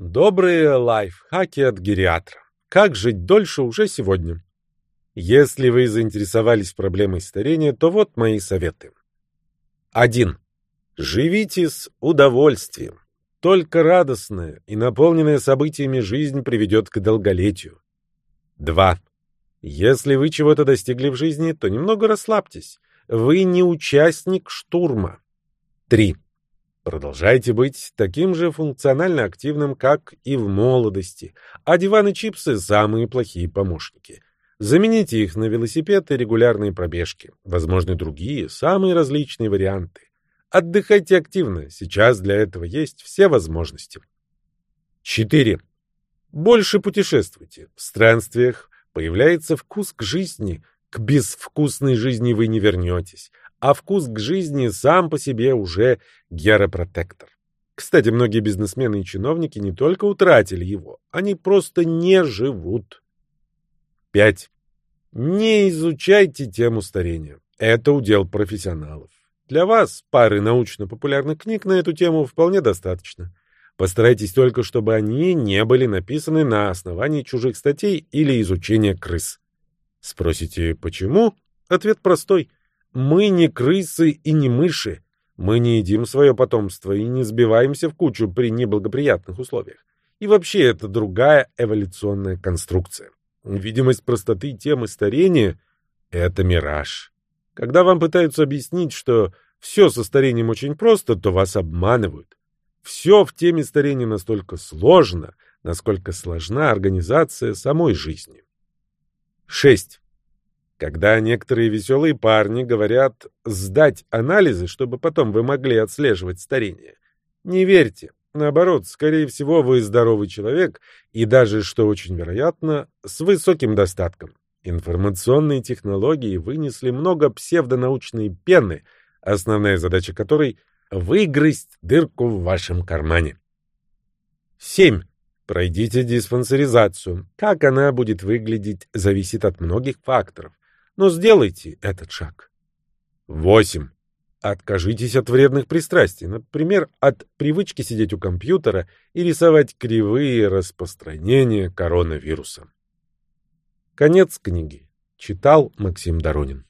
Добрые лайфхаки от гериатра. Как жить дольше уже сегодня? Если вы заинтересовались проблемой старения, то вот мои советы. 1. Живите с удовольствием. Только радостная и наполненная событиями жизнь приведет к долголетию. 2. Если вы чего-то достигли в жизни, то немного расслабьтесь. Вы не участник штурма. 3. Продолжайте быть таким же функционально активным, как и в молодости, а диван и чипсы – самые плохие помощники. Замените их на велосипед и регулярные пробежки. Возможны другие, самые различные варианты. Отдыхайте активно, сейчас для этого есть все возможности. 4. Больше путешествуйте. В странствиях появляется вкус к жизни. К безвкусной жизни вы не вернетесь а вкус к жизни сам по себе уже геропротектор. Кстати, многие бизнесмены и чиновники не только утратили его, они просто не живут. 5. Не изучайте тему старения. Это удел профессионалов. Для вас пары научно-популярных книг на эту тему вполне достаточно. Постарайтесь только, чтобы они не были написаны на основании чужих статей или изучения крыс. Спросите, почему? Ответ простой. Мы не крысы и не мыши. Мы не едим свое потомство и не сбиваемся в кучу при неблагоприятных условиях. И вообще это другая эволюционная конструкция. Видимость простоты темы старения — это мираж. Когда вам пытаются объяснить, что все со старением очень просто, то вас обманывают. Все в теме старения настолько сложно, насколько сложна организация самой жизни. 6. Когда некоторые веселые парни говорят «сдать анализы, чтобы потом вы могли отслеживать старение», не верьте. Наоборот, скорее всего, вы здоровый человек и даже, что очень вероятно, с высоким достатком. Информационные технологии вынесли много псевдонаучной пены, основная задача которой — выгрызть дырку в вашем кармане. 7. Пройдите диспансеризацию. Как она будет выглядеть, зависит от многих факторов но сделайте этот шаг. 8. Откажитесь от вредных пристрастий, например, от привычки сидеть у компьютера и рисовать кривые распространения коронавируса. Конец книги. Читал Максим Доронин.